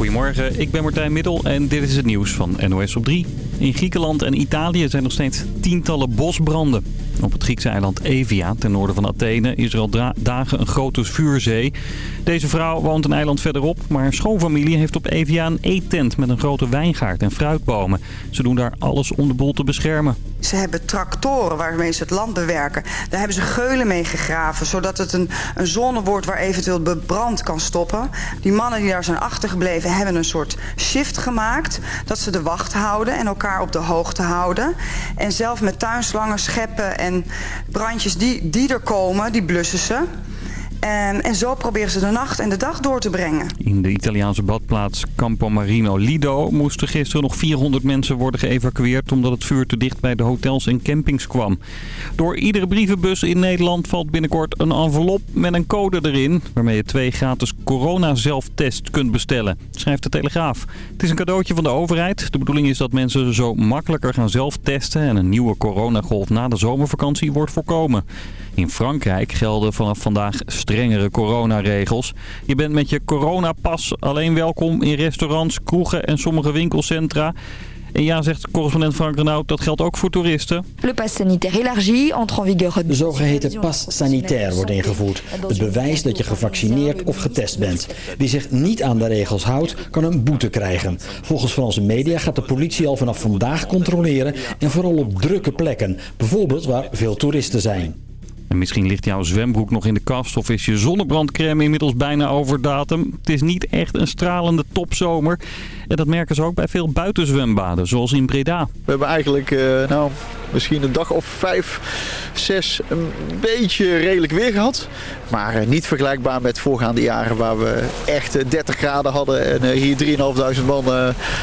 Goedemorgen, ik ben Martijn Middel en dit is het nieuws van NOS op 3. In Griekenland en Italië zijn nog steeds tientallen bosbranden. Op het Griekse eiland Evia, ten noorden van Athene, is er al dagen een grote vuurzee. Deze vrouw woont een eiland verderop, maar haar schoonfamilie heeft op Evia een eettent met een grote wijngaard en fruitbomen. Ze doen daar alles om de boel te beschermen. Ze hebben tractoren waarmee ze het land bewerken. Daar hebben ze geulen mee gegraven, zodat het een, een zone wordt waar eventueel bebrand kan stoppen. Die mannen die daar zijn achtergebleven hebben een soort shift gemaakt. Dat ze de wacht houden en elkaar op de hoogte houden. En zelf met tuinslangen scheppen en brandjes die, die er komen, die blussen ze. En, en zo proberen ze de nacht en de dag door te brengen. In de Italiaanse badplaats Campo Marino Lido moesten gisteren nog 400 mensen worden geëvacueerd... omdat het vuur te dicht bij de hotels en campings kwam. Door iedere brievenbus in Nederland valt binnenkort een envelop met een code erin... waarmee je twee gratis corona-zelftests kunt bestellen, schrijft de Telegraaf. Het is een cadeautje van de overheid. De bedoeling is dat mensen zo makkelijker gaan zelftesten... en een nieuwe coronagolf na de zomervakantie wordt voorkomen. In Frankrijk gelden vanaf vandaag strengere coronaregels. Je bent met je coronapas alleen welkom in restaurants, kroegen en sommige winkelcentra. En ja, zegt correspondent Frank Renaud, dat geldt ook voor toeristen. Le pass sanitaire élargi entre en vigueur. De zogeheten pas sanitaire wordt ingevoerd. Het bewijs dat je gevaccineerd of getest bent. Wie zich niet aan de regels houdt, kan een boete krijgen. Volgens Franse media gaat de politie al vanaf vandaag controleren en vooral op drukke plekken. Bijvoorbeeld waar veel toeristen zijn. En misschien ligt jouw zwembroek nog in de kast of is je zonnebrandcrème inmiddels bijna over datum. Het is niet echt een stralende topzomer. En dat merken ze ook bij veel buitenzwembaden, zoals in Breda. We hebben eigenlijk uh, nou, misschien een dag of vijf, zes een beetje redelijk weer gehad. Maar uh, niet vergelijkbaar met voorgaande jaren waar we echt 30 eh, graden hadden. En hier 3.500 man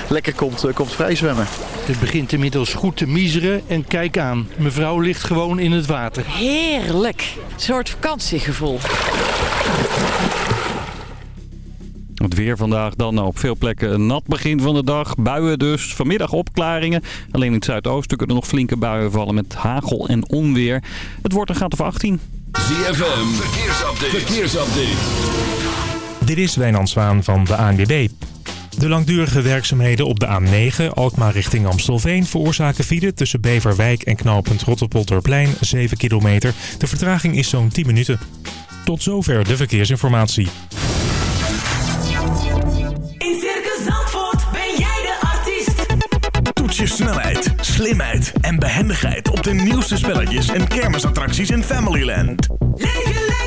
lekker komt, komt vrij zwemmen. Het begint inmiddels goed te miseren en kijk aan. Mevrouw ligt gewoon in het water. Heerlijk. Een soort vakantiegevoel. Het weer vandaag dan op veel plekken een nat begin van de dag. Buien dus. Vanmiddag opklaringen. Alleen in het zuidoosten kunnen nog flinke buien vallen met hagel en onweer. Het wordt een graad of 18. ZFM. Verkeersupdate. Verkeersupdate. Dit is Wijnand Zwaan van de ANWB. De langdurige werkzaamheden op de A9, Alkmaar richting Amstelveen... veroorzaken file tussen Beverwijk en knooppunt Rotterpolderplein 7 kilometer. De vertraging is zo'n 10 minuten. Tot zover de verkeersinformatie. je snelheid, slimheid en behendigheid op de nieuwste spelletjes en kermisattracties in Familyland. Leef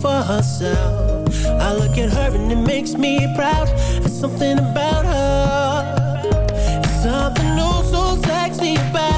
For herself. I look at her and it makes me proud. There's something about her. It's something oh so sexy about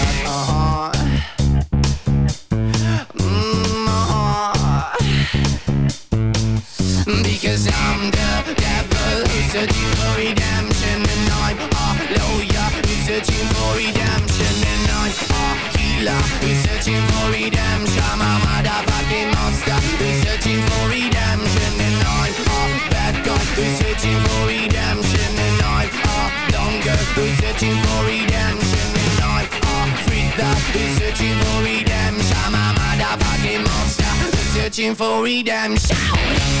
Because I'm the devil who's searching for redemption And I'm a lawyer who's searching for redemption And I'm a healer who's searching for redemption. I'm a motherfucking monster who's searching for redemption. And I'm a bad guy who's searching for redemption. And I'm a longer who's searching for redemption. And I'm a freak who's searching for redemption. I'm a motherfucking monster who's searching for redemption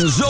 en Zomer.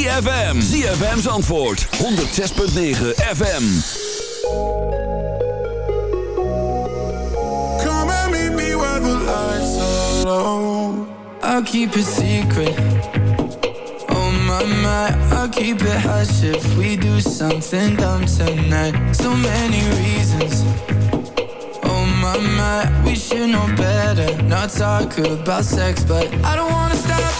ZFM. ZFM's antwoord 106.9 FM. Come and meet me where the lights are low. I'll keep it secret. Oh my my, I'll keep it hush if we do something dumb tonight. So many reasons. Oh my my, we should know better. Not talk about sex, but I don't wanna stop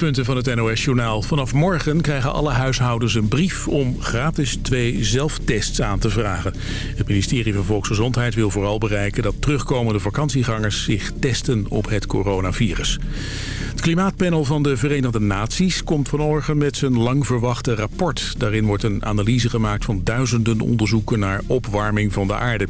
hoofdpunten van het NOS-journaal. Vanaf morgen krijgen alle huishoudens een brief om gratis twee zelftests aan te vragen. Het ministerie van Volksgezondheid wil vooral bereiken dat terugkomende vakantiegangers zich testen op het coronavirus. Het klimaatpanel van de Verenigde Naties komt vanmorgen met zijn lang verwachte rapport. Daarin wordt een analyse gemaakt van duizenden onderzoeken naar opwarming van de aarde.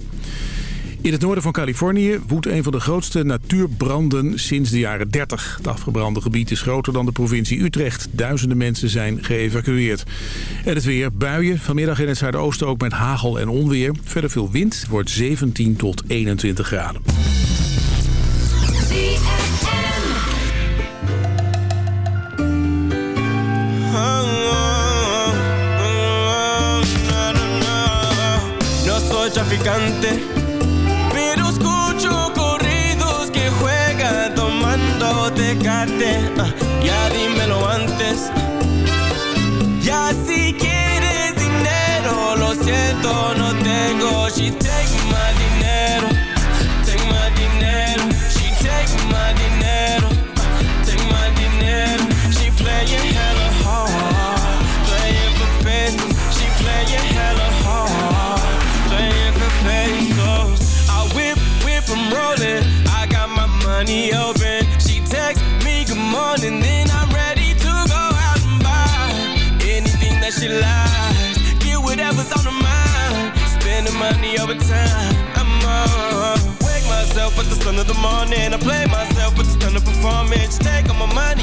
In het noorden van Californië woedt een van de grootste natuurbranden sinds de jaren 30. Het afgebrande gebied is groter dan de provincie Utrecht. Duizenden mensen zijn geëvacueerd. En het weer, buien. Vanmiddag in het zuidoosten ook met hagel en onweer. Verder veel wind, wordt 17 tot 21 graden. Yeah. dime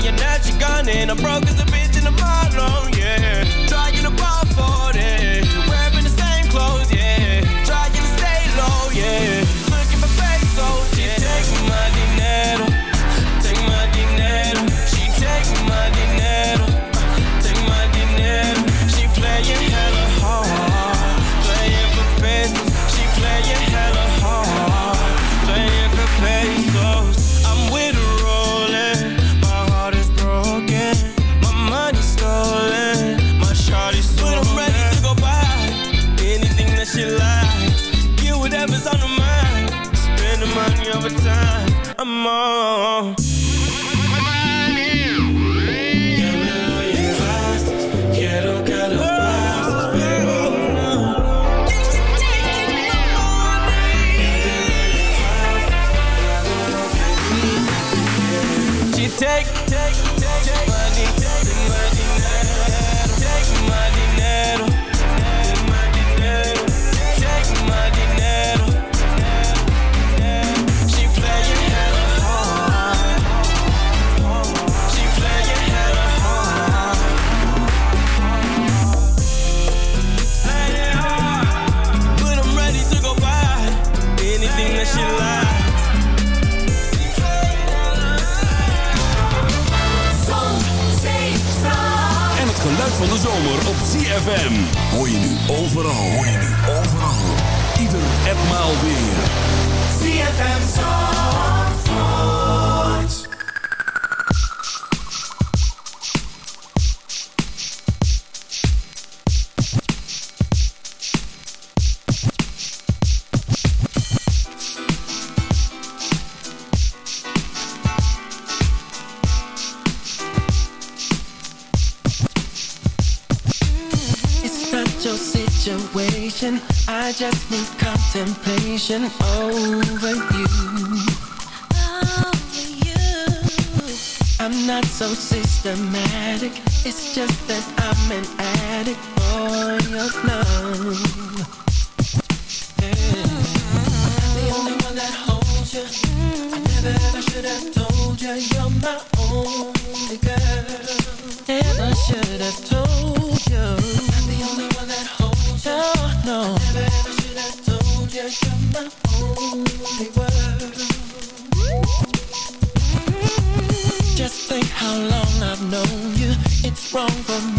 you're not, you're gone, and I'm broke as a systematic. It's just that I'm an addict for your love. The only one that holds you. I never ever should have told you. You're my only girl. Never should have wrong for me.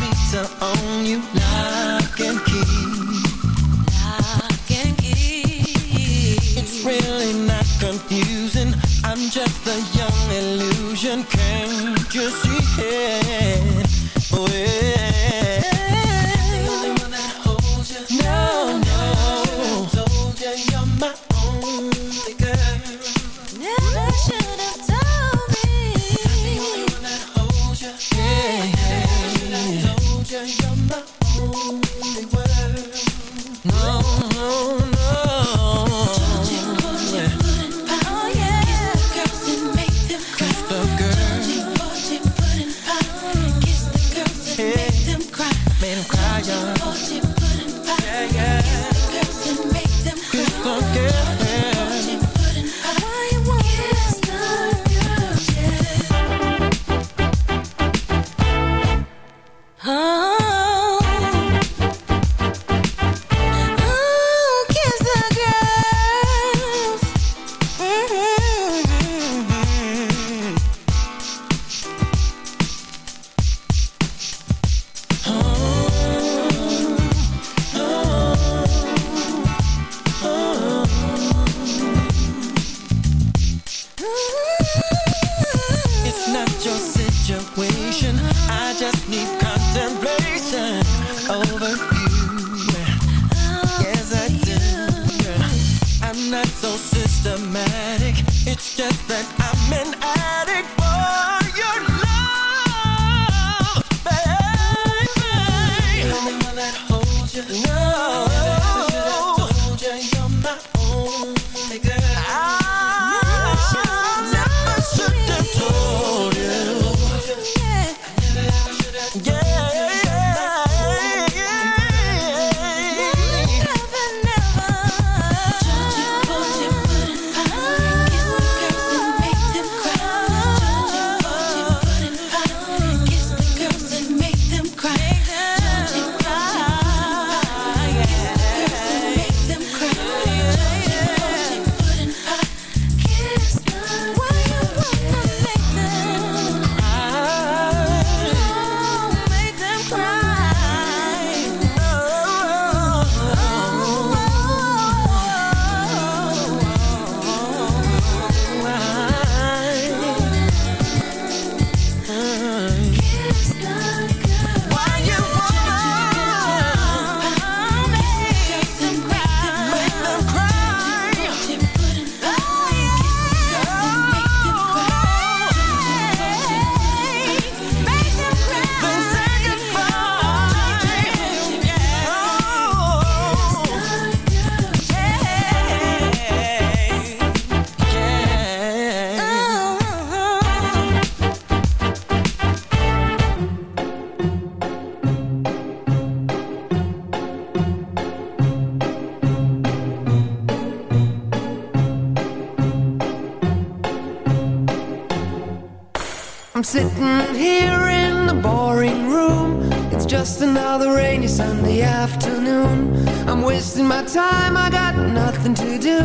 Sitting here in the boring room. It's just another rainy Sunday afternoon. I'm wasting my time, I got nothing to do.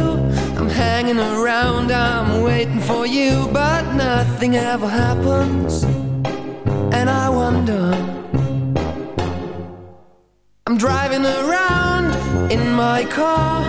I'm hanging around, I'm waiting for you, but nothing ever happens. And I wonder. I'm driving around in my car.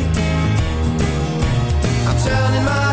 Turning my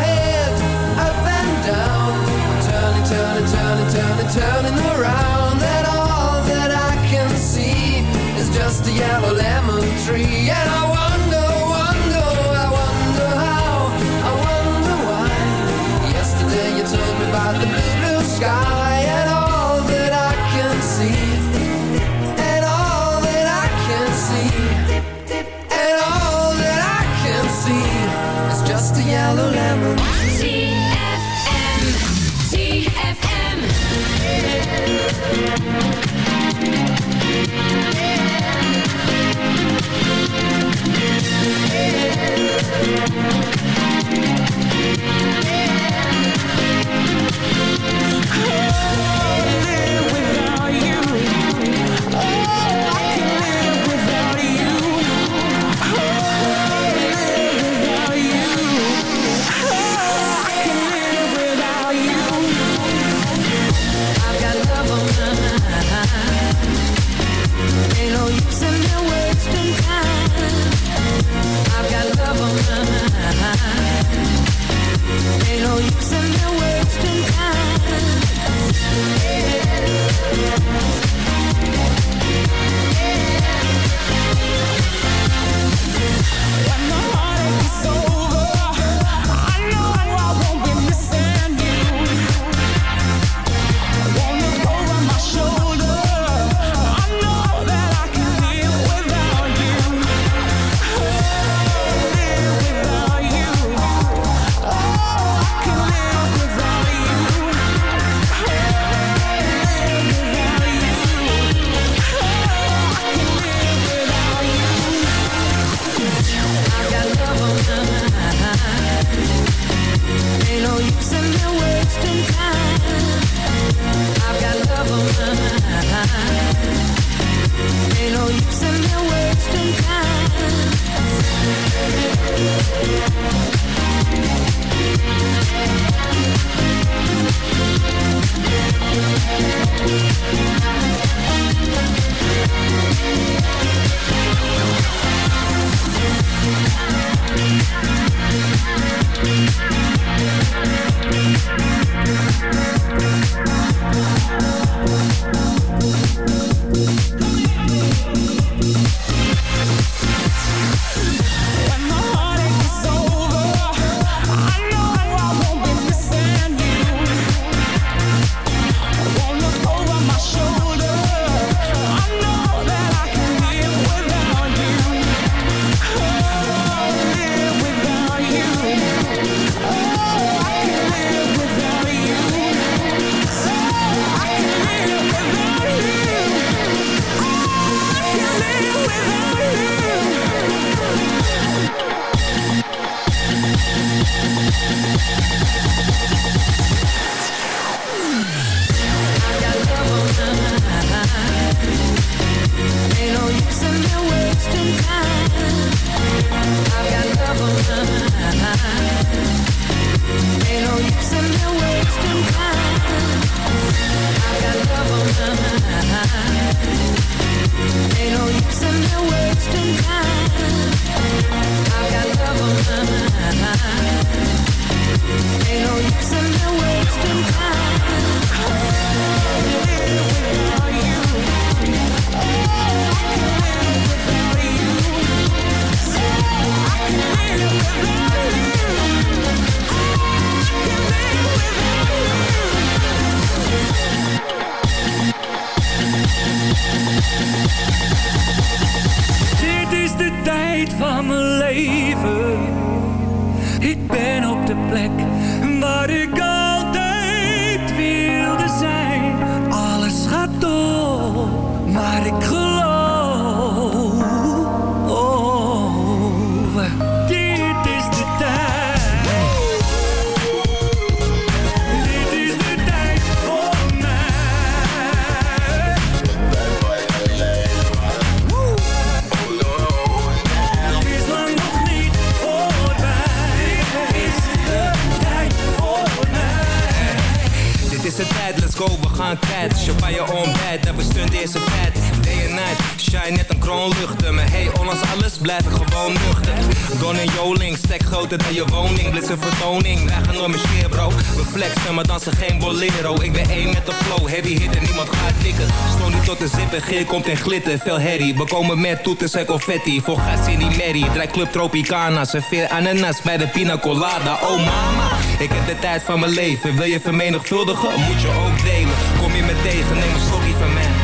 ondanks alles blijf ik gewoon nuchter. Don en Joling, stek groter dan je woning. Blitz een vertoning, wij gaan door mijn shit bro. We flexen, maar dansen geen bolero. Ik ben één met de flow, heavy hit en niemand gaat tikken Stoon niet tot de zippen, geer komt in glitter Veel herrie, we komen met toeters en confetti Voor gas in die merrie, draai club Tropicana Serveer ananas bij de pina colada. Oh mama, ik heb de tijd van mijn leven. Wil je vermenigvuldigen, moet je ook delen Kom je me tegen, neem een slokje van mij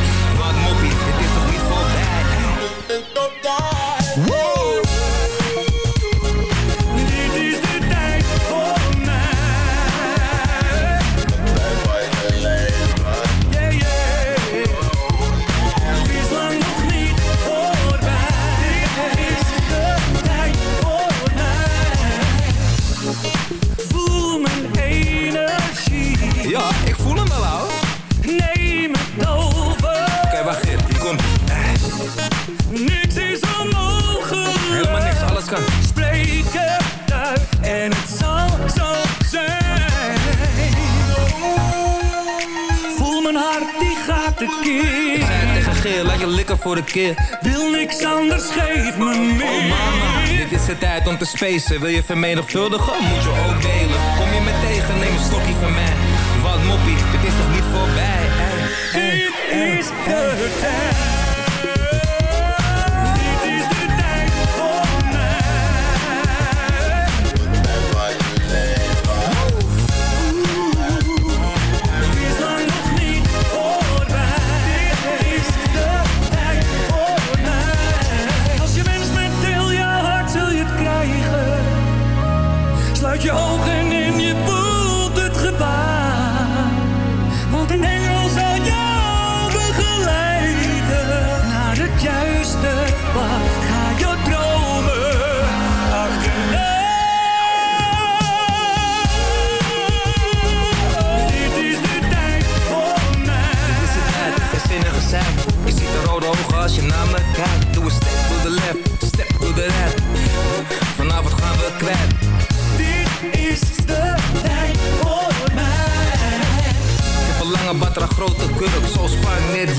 Voor de keer. Wil niks anders, geef me meer. Oh mama, dit is de tijd om te spacen. Wil je vermenigvuldigen, moet je ook delen. Kom je me tegen, neem een stokje van mij. Wat moppie, dit is toch niet voorbij eh, eh, Dit is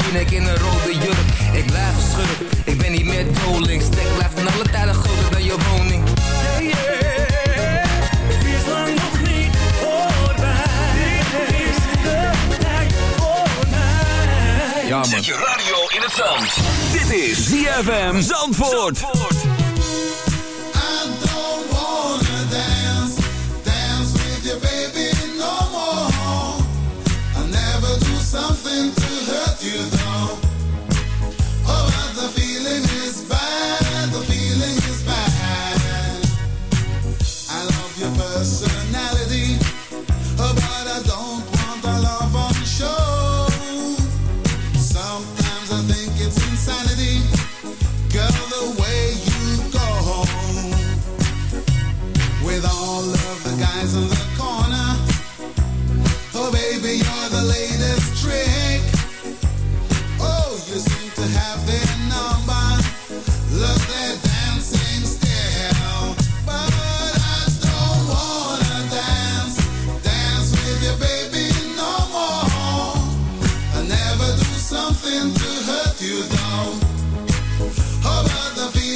Jinek in een rode jurk Ik blijf een schurk, ik ben niet meer doling Stek blijft in alle tijden groter dan je woning Yeah, yeah. Het is lang nog niet voorbij. Dit is de tijd voor mij. Ja man Zet je radio in het zand. Dit is ZFM Zandvoort. Something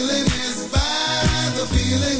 feeling is bad, the feeling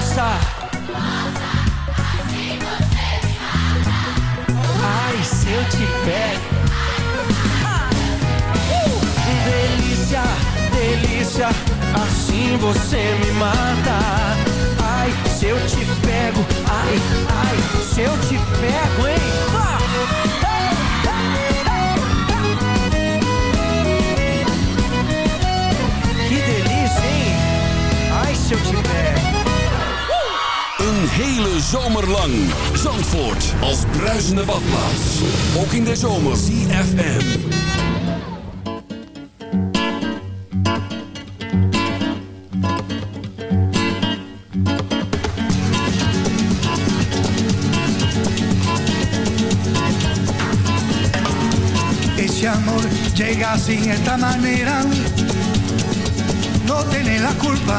Nossa! Ai, se eu te pego. Delícia, delícia, assim você me mata. Ai, se eu te pego, ai, ai, se eu te pego, hein? Que delícia, hein? Ai, se eu te pego. Hele zomer lang. Zandvoort als bruisende badplaats. Ook in de zomer. CFM. Ese amor llega sin esta manera, no tiene la culpa.